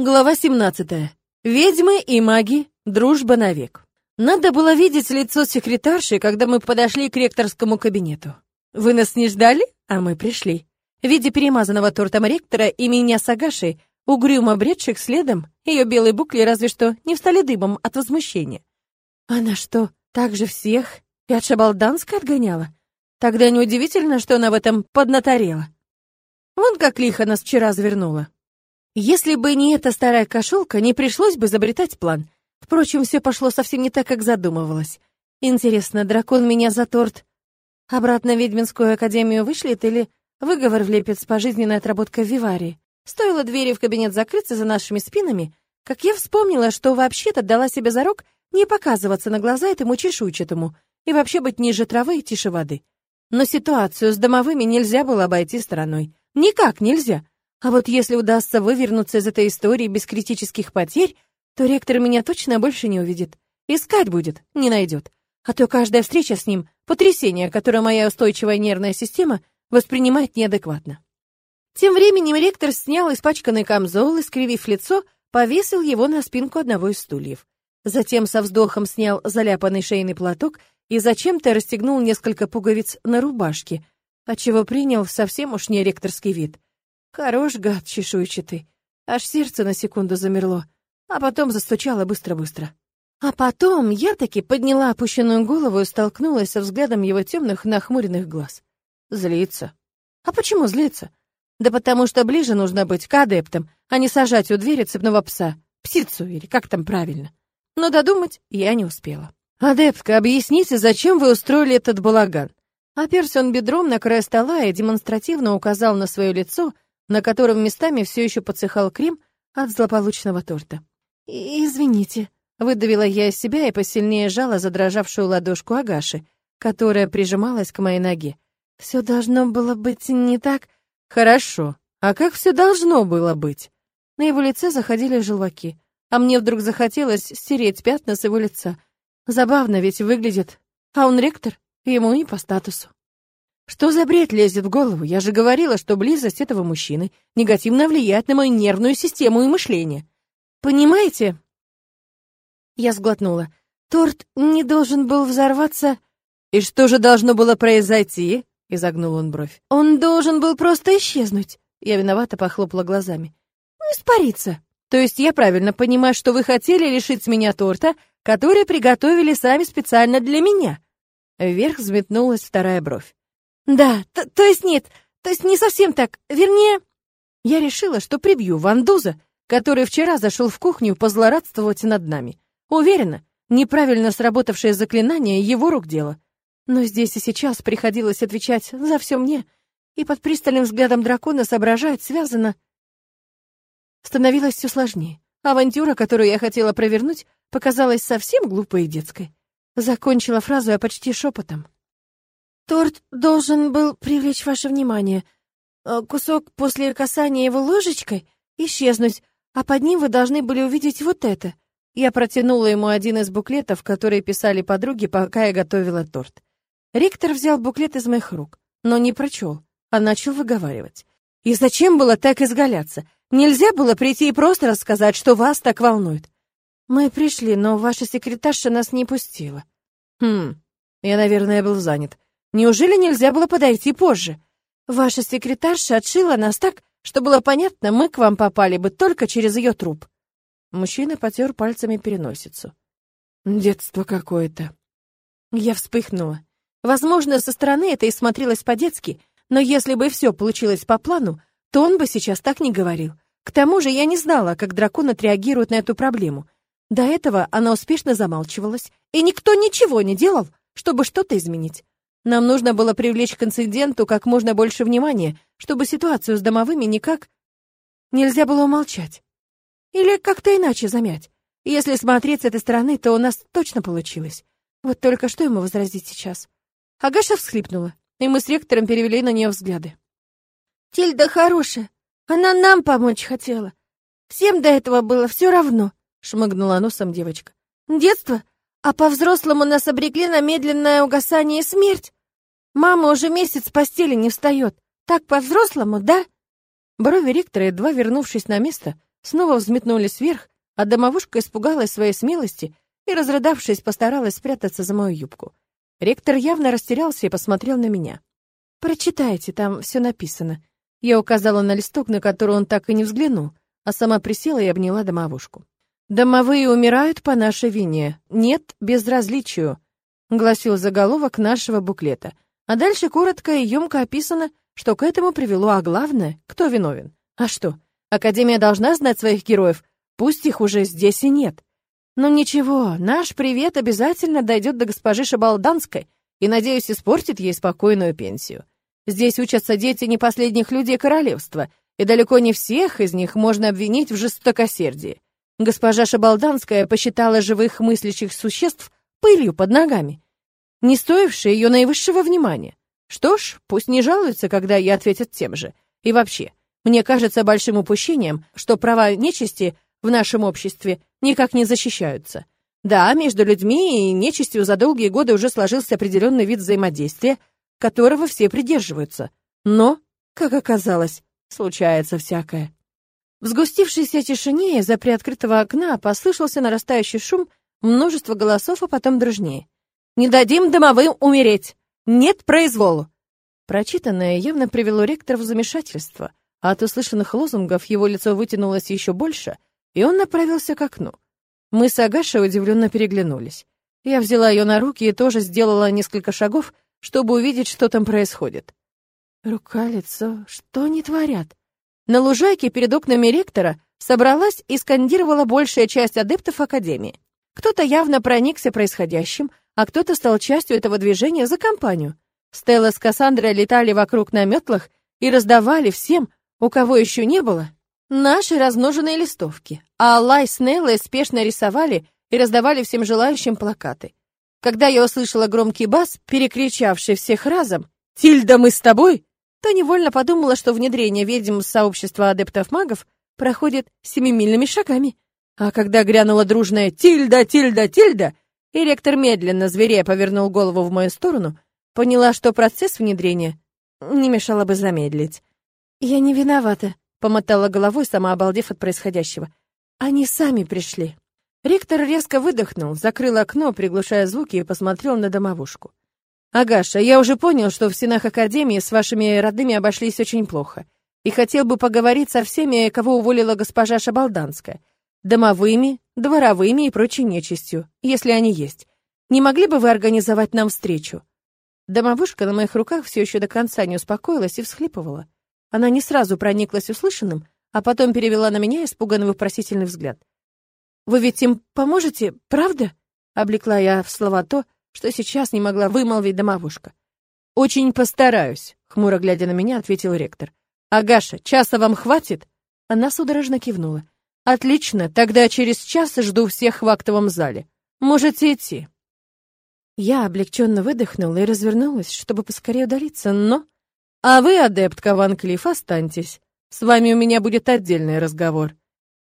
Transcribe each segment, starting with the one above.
Глава 17. Ведьмы и маги. Дружба навек. Надо было видеть лицо секретарши, когда мы подошли к ректорскому кабинету. Вы нас не ждали, а мы пришли. В виде перемазанного тортом ректора и меня с Агашей, угрюмо бредших следом, ее белые букли разве что не встали дыбом от возмущения. Она что, так же всех и от Шабалданска отгоняла? Тогда неудивительно, что она в этом поднаторела. Вон как лихо нас вчера завернула. Если бы не эта старая кошелка, не пришлось бы изобретать план. Впрочем, все пошло совсем не так, как задумывалось. Интересно, дракон меня за торт обратно в ведьминскую академию вышлет или выговор влепит с пожизненной отработкой в Виварии? Стоило двери в кабинет закрыться за нашими спинами, как я вспомнила, что вообще-то дала себе зарок не показываться на глаза этому чешуйчатому и вообще быть ниже травы и тише воды. Но ситуацию с домовыми нельзя было обойти стороной. Никак нельзя. А вот если удастся вывернуться из этой истории без критических потерь, то ректор меня точно больше не увидит. Искать будет, не найдет. А то каждая встреча с ним — потрясение, которое моя устойчивая нервная система воспринимает неадекватно. Тем временем ректор снял испачканный камзол и, скривив лицо, повесил его на спинку одного из стульев. Затем со вздохом снял заляпанный шейный платок и зачем-то расстегнул несколько пуговиц на рубашке, отчего принял совсем уж не ректорский вид. Хорош гад чешуйчатый. Аж сердце на секунду замерло, а потом застучало быстро-быстро. А потом я таки подняла опущенную голову и столкнулась со взглядом его темных нахмуренных глаз. Злится. А почему злится? Да потому что ближе нужно быть к адептам, а не сажать у двери цепного пса, псицу или как там правильно. Но додумать я не успела. «Адептка, объясните, зачем вы устроили этот балаган?» Оперся он бедром на край стола и демонстративно указал на свое лицо, на котором местами все еще подсыхал крем от злополучного торта. «Извините», — выдавила я из себя и посильнее жала задрожавшую ладошку Агаши, которая прижималась к моей ноге. «Все должно было быть не так...» «Хорошо. А как все должно было быть?» На его лице заходили желваки, а мне вдруг захотелось стереть пятна с его лица. Забавно ведь выглядит. А он ректор, ему не по статусу. Что за бред лезет в голову? Я же говорила, что близость этого мужчины негативно влияет на мою нервную систему и мышление. Понимаете? Я сглотнула. Торт не должен был взорваться. И что же должно было произойти? Изогнул он бровь. Он должен был просто исчезнуть. Я виновато похлопала глазами. Ну, испариться. То есть я правильно понимаю, что вы хотели лишить меня торта, который приготовили сами специально для меня? Вверх взметнулась вторая бровь. Да, то, то есть нет, то есть не совсем так. Вернее, я решила, что прибью Вандуза, который вчера зашел в кухню позлорадствовать над нами. Уверена, неправильно сработавшее заклинание его рук дело. Но здесь и сейчас приходилось отвечать за все мне, и под пристальным взглядом дракона соображать связано. Становилось все сложнее. Авантюра, которую я хотела провернуть, показалась совсем глупой и детской. Закончила фразу я почти шепотом. Торт должен был привлечь ваше внимание. Э, кусок после касания его ложечкой исчезнуть, а под ним вы должны были увидеть вот это. Я протянула ему один из буклетов, которые писали подруги, пока я готовила торт. Ректор взял буклет из моих рук, но не прочел, а начал выговаривать. И зачем было так изгаляться? Нельзя было прийти и просто рассказать, что вас так волнует. Мы пришли, но ваша секретарша нас не пустила. Хм, я, наверное, был занят. Неужели нельзя было подойти позже? Ваша секретарша отшила нас так, что было понятно, мы к вам попали бы только через ее труп. Мужчина потер пальцами переносицу. Детство какое-то. Я вспыхнула. Возможно, со стороны это и смотрелось по-детски, но если бы все получилось по плану, то он бы сейчас так не говорил. К тому же я не знала, как дракон отреагирует на эту проблему. До этого она успешно замалчивалась, и никто ничего не делал, чтобы что-то изменить. Нам нужно было привлечь к инциденту как можно больше внимания, чтобы ситуацию с домовыми никак нельзя было умолчать. Или как-то иначе замять. Если смотреть с этой стороны, то у нас точно получилось. Вот только что ему возразить сейчас? Агаша всхлипнула, и мы с ректором перевели на нее взгляды. «Тильда хорошая. Она нам помочь хотела. Всем до этого было все равно», — шмыгнула носом девочка. «Детство а по-взрослому нас обрекли на медленное угасание и смерть. Мама уже месяц с постели не встает. Так по-взрослому, да? Брови ректора, едва вернувшись на место, снова взметнулись вверх, а домовушка испугалась своей смелости и, разрыдавшись, постаралась спрятаться за мою юбку. Ректор явно растерялся и посмотрел на меня. «Прочитайте, там все написано». Я указала на листок, на который он так и не взглянул, а сама присела и обняла домовушку. «Домовые умирают по нашей вине. Нет безразличию», — гласил заголовок нашего буклета. А дальше коротко и емко описано, что к этому привело, а главное, кто виновен. А что, Академия должна знать своих героев, пусть их уже здесь и нет. Но ничего, наш привет обязательно дойдет до госпожи Шабалданской и, надеюсь, испортит ей спокойную пенсию. Здесь учатся дети не последних людей королевства, и далеко не всех из них можно обвинить в жестокосердии. Госпожа Шабалданская посчитала живых мыслящих существ пылью под ногами, не стоившие ее наивысшего внимания. Что ж, пусть не жалуются, когда ей ответят тем же. И вообще, мне кажется большим упущением, что права нечисти в нашем обществе никак не защищаются. Да, между людьми и нечистью за долгие годы уже сложился определенный вид взаимодействия, которого все придерживаются. Но, как оказалось, случается всякое. В сгустившейся тишине из-за приоткрытого окна послышался нарастающий шум, множество голосов, а потом дружнее. «Не дадим домовым умереть! Нет произволу!» Прочитанное явно привело ректора в замешательство, а от услышанных лозунгов его лицо вытянулось еще больше — и он направился к окну. Мы с Агашей удивленно переглянулись. Я взяла ее на руки и тоже сделала несколько шагов, чтобы увидеть, что там происходит. Рука, лицо, что они творят? На лужайке перед окнами ректора собралась и скандировала большая часть адептов Академии. Кто-то явно проникся происходящим, а кто-то стал частью этого движения за компанию. Стелла с Кассандрой летали вокруг на метлах и раздавали всем, у кого еще не было, Наши размноженные листовки. А Лай с Неллой спешно рисовали и раздавали всем желающим плакаты. Когда я услышала громкий бас, перекричавший всех разом «Тильда, мы с тобой!», то невольно подумала, что внедрение ведьм в сообщество адептов-магов проходит семимильными шагами. А когда грянула дружная «Тильда, Тильда, Тильда!», и ректор медленно, зверея, повернул голову в мою сторону, поняла, что процесс внедрения не мешало бы замедлить. «Я не виновата», Помотала головой, сама обалдев от происходящего. Они сами пришли. Ректор резко выдохнул, закрыл окно, приглушая звуки, и посмотрел на домовушку. «Агаша, я уже понял, что в стенах Академии с вашими родными обошлись очень плохо, и хотел бы поговорить со всеми, кого уволила госпожа Шабалданская, домовыми, дворовыми и прочей нечистью, если они есть. Не могли бы вы организовать нам встречу?» Домовушка на моих руках все еще до конца не успокоилась и всхлипывала. Она не сразу прониклась услышанным, а потом перевела на меня испуганный вопросительный взгляд. «Вы ведь им поможете, правда?» — облекла я в слова то, что сейчас не могла вымолвить домовушка. «Очень постараюсь», — хмуро глядя на меня, ответил ректор. «Агаша, часа вам хватит?» Она судорожно кивнула. «Отлично, тогда через час жду всех в актовом зале. Можете идти». Я облегченно выдохнула и развернулась, чтобы поскорее удалиться, но... А вы, адептка Ван Клифф, останьтесь. С вами у меня будет отдельный разговор.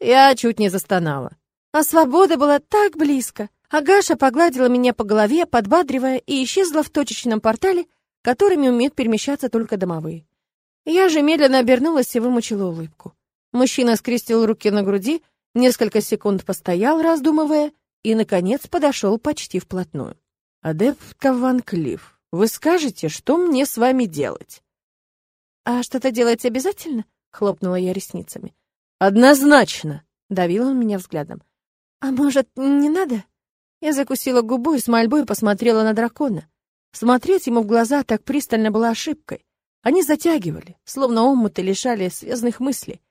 Я чуть не застонала. А свобода была так близко. Агаша погладила меня по голове, подбадривая, и исчезла в точечном портале, которыми умеют перемещаться только домовые. Я же медленно обернулась и вымучила улыбку. Мужчина скрестил руки на груди, несколько секунд постоял, раздумывая, и, наконец, подошел почти вплотную. «Адептка Ван Клифф, вы скажете, что мне с вами делать?» «А что-то делать обязательно?» — хлопнула я ресницами. «Однозначно!» — давил он меня взглядом. «А может, не надо?» Я закусила губу и с мольбой посмотрела на дракона. Смотреть ему в глаза так пристально было ошибкой. Они затягивали, словно омуты лишали связных мыслей.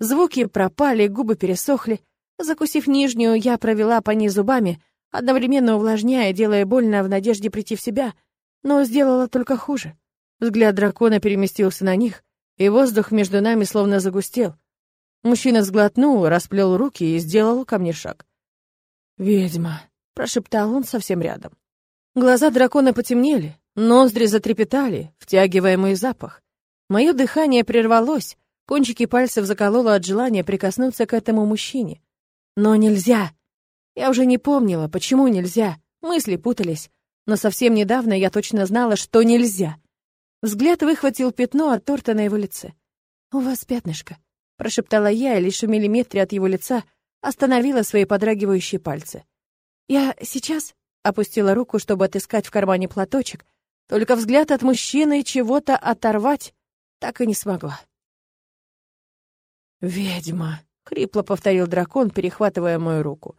Звуки пропали, губы пересохли. Закусив нижнюю, я провела по ней зубами, одновременно увлажняя, делая больно в надежде прийти в себя, но сделала только хуже. Взгляд дракона переместился на них, и воздух между нами словно загустел. Мужчина сглотнул, расплел руки и сделал ко мне шаг. «Ведьма», — прошептал он совсем рядом. Глаза дракона потемнели, ноздри затрепетали, втягивая мой запах. Мое дыхание прервалось, кончики пальцев закололо от желания прикоснуться к этому мужчине. Но нельзя. Я уже не помнила, почему нельзя. Мысли путались. Но совсем недавно я точно знала, что нельзя. Взгляд выхватил пятно от торта на его лице. «У вас пятнышко». прошептала я и лишь в миллиметре от его лица остановила свои подрагивающие пальцы. «Я сейчас...» — опустила руку, чтобы отыскать в кармане платочек, только взгляд от мужчины чего-то оторвать так и не смогла. «Ведьма!» — хрипло повторил дракон, перехватывая мою руку.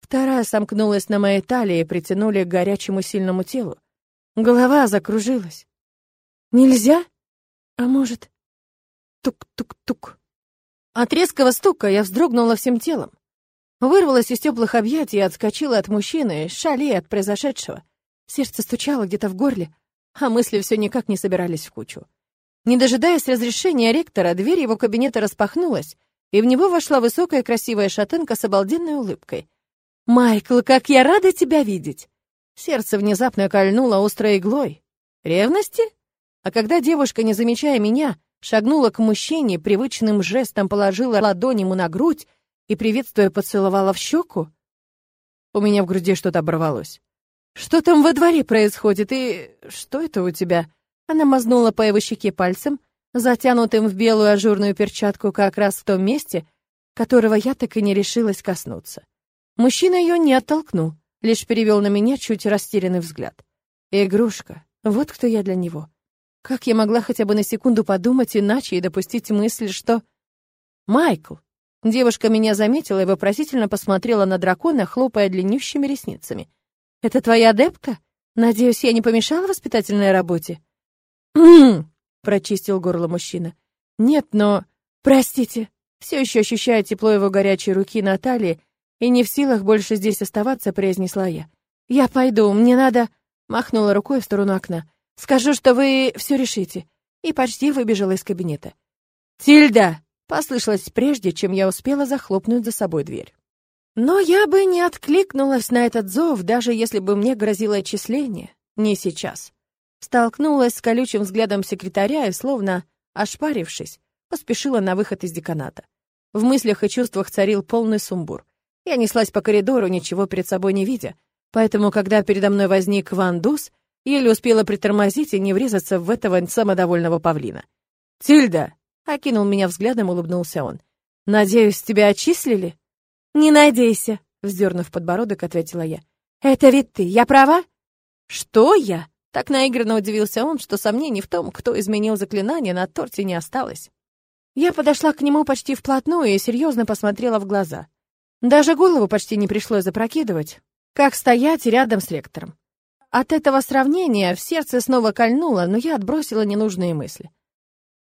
Вторая сомкнулась на моей талии и притянули к горячему сильному телу. Голова закружилась. «Нельзя? А может...» Тук-тук-тук. От резкого стука я вздрогнула всем телом. Вырвалась из теплых объятий и отскочила от мужчины, шалея от произошедшего. Сердце стучало где-то в горле, а мысли все никак не собирались в кучу. Не дожидаясь разрешения ректора, дверь его кабинета распахнулась, и в него вошла высокая красивая шатенка с обалденной улыбкой. «Майкл, как я рада тебя видеть!» Сердце внезапно кольнуло острой иглой. «Ревности?» А когда девушка, не замечая меня, шагнула к мужчине, привычным жестом положила ладонь ему на грудь и, приветствуя, поцеловала в щеку. У меня в груди что-то оборвалось. «Что там во дворе происходит и... что это у тебя?» Она мазнула по его щеке пальцем, затянутым в белую ажурную перчатку как раз в том месте, которого я так и не решилась коснуться. Мужчина ее не оттолкнул, лишь перевел на меня чуть растерянный взгляд. Игрушка, вот кто я для него. Как я могла хотя бы на секунду подумать иначе и допустить мысль, что... «Майкл!» Девушка меня заметила и вопросительно посмотрела на дракона, хлопая длиннющими ресницами. «Это твоя адепка? Надеюсь, я не помешала воспитательной работе?» «Хм!» — прочистил горло мужчина. «Нет, но... Простите!» Все еще ощущая тепло его горячей руки на талии и не в силах больше здесь оставаться, произнесла я. «Я пойду, мне надо...» — махнула рукой в сторону окна. Скажу, что вы все решите». И почти выбежала из кабинета. «Тильда!» — послышалось прежде, чем я успела захлопнуть за собой дверь. Но я бы не откликнулась на этот зов, даже если бы мне грозило отчисление. Не сейчас. Столкнулась с колючим взглядом секретаря и, словно ошпарившись, поспешила на выход из деканата. В мыслях и чувствах царил полный сумбур. Я неслась по коридору, ничего перед собой не видя, поэтому, когда передо мной возник Ван Дус, Еле успела притормозить и не врезаться в этого самодовольного павлина. «Тильда!» — окинул меня взглядом, улыбнулся он. «Надеюсь, тебя отчислили?» «Не надейся!» — вздернув подбородок, ответила я. «Это ведь ты, я права?» «Что я?» Так наигранно удивился он, что сомнений в том, кто изменил заклинание, на торте не осталось. Я подошла к нему почти вплотную и серьезно посмотрела в глаза. Даже голову почти не пришлось запрокидывать, как стоять рядом с ректором. От этого сравнения в сердце снова кольнуло, но я отбросила ненужные мысли.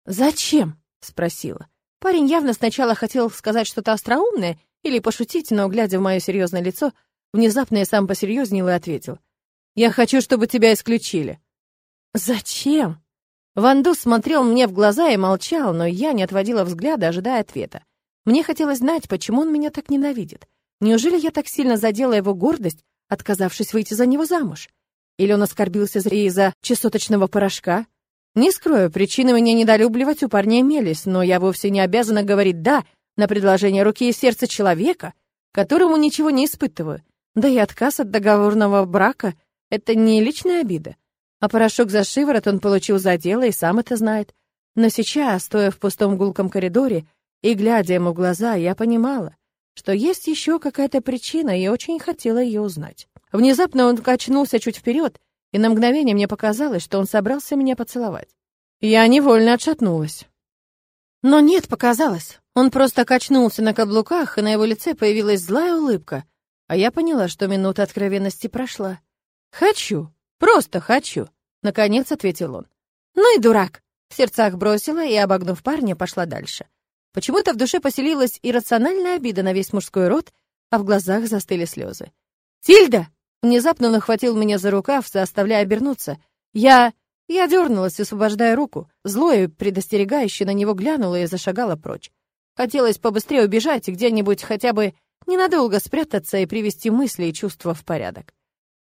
«Зачем?» — спросила. Парень явно сначала хотел сказать что-то остроумное или пошутить, но, глядя в мое серьезное лицо, внезапно я сам посерьезнел и ответил. «Я хочу, чтобы тебя исключили». «Зачем?» Ванду смотрел мне в глаза и молчал, но я не отводила взгляда, ожидая ответа. Мне хотелось знать, почему он меня так ненавидит. Неужели я так сильно задела его гордость, отказавшись выйти за него замуж? Или он оскорбился из-за чесоточного порошка? Не скрою, причины меня недолюбливать у парня имелись, но я вовсе не обязана говорить «да» на предложение руки и сердца человека, которому ничего не испытываю. Да и отказ от договорного брака — это не личная обида. А порошок за шиворот он получил за дело и сам это знает. Но сейчас, стоя в пустом гулком коридоре и глядя ему в глаза, я понимала, что есть еще какая-то причина и очень хотела ее узнать. Внезапно он качнулся чуть вперед, и на мгновение мне показалось, что он собрался меня поцеловать. Я невольно отшатнулась. Но нет, показалось. Он просто качнулся на каблуках, и на его лице появилась злая улыбка, а я поняла, что минута откровенности прошла. «Хочу, просто хочу», — наконец ответил он. «Ну и дурак!» В сердцах бросила и, обогнув парня, пошла дальше. Почему-то в душе поселилась иррациональная обида на весь мужской род, а в глазах застыли слезы. «Тильда!» Внезапно он охватил меня за рукав, заставляя обернуться. Я... Я дернулась, освобождая руку. Злое предостерегающе на него глянула и зашагала прочь. Хотелось побыстрее убежать и где-нибудь хотя бы ненадолго спрятаться и привести мысли и чувства в порядок.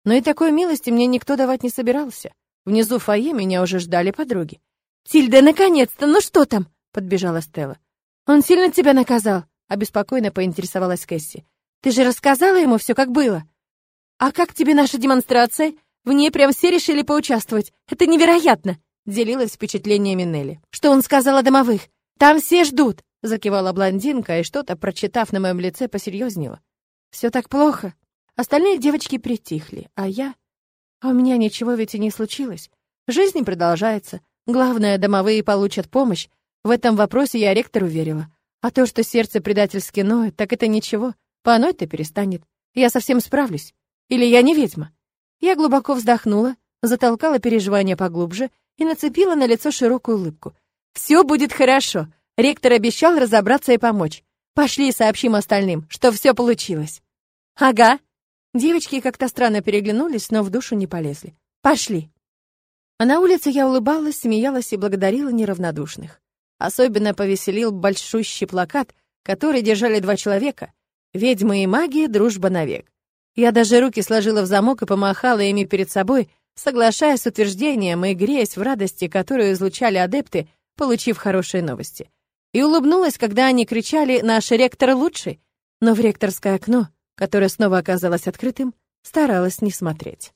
Но и такой милости мне никто давать не собирался. Внизу фойе меня уже ждали подруги. «Тильда, наконец-то! Ну что там?» — подбежала Стелла. «Он сильно тебя наказал?» — обеспокоенно поинтересовалась Кэсси. «Ты же рассказала ему все, как было?» «А как тебе наша демонстрация? В ней прям все решили поучаствовать. Это невероятно!» — делилась впечатлениями Нелли. «Что он сказал о домовых? Там все ждут!» закивала блондинка и что-то, прочитав на моем лице, посерьезнела. Все так плохо. Остальные девочки притихли, а я... А у меня ничего ведь и не случилось. Жизнь продолжается. Главное, домовые получат помощь. В этом вопросе я ректору верила. А то, что сердце предательски ноет, так это ничего. Поныть-то перестанет. Я совсем справлюсь. Или я не ведьма? Я глубоко вздохнула, затолкала переживания поглубже и нацепила на лицо широкую улыбку. «Все будет хорошо. Ректор обещал разобраться и помочь. Пошли и сообщим остальным, что все получилось». «Ага». Девочки как-то странно переглянулись, но в душу не полезли. «Пошли». А на улице я улыбалась, смеялась и благодарила неравнодушных. Особенно повеселил большущий плакат, который держали два человека. «Ведьмы и магия, дружба навек». Я даже руки сложила в замок и помахала ими перед собой, соглашаясь с утверждением и греясь в радости, которую излучали адепты, получив хорошие новости. И улыбнулась, когда они кричали «Наш ректор лучший!», но в ректорское окно, которое снова оказалось открытым, старалась не смотреть.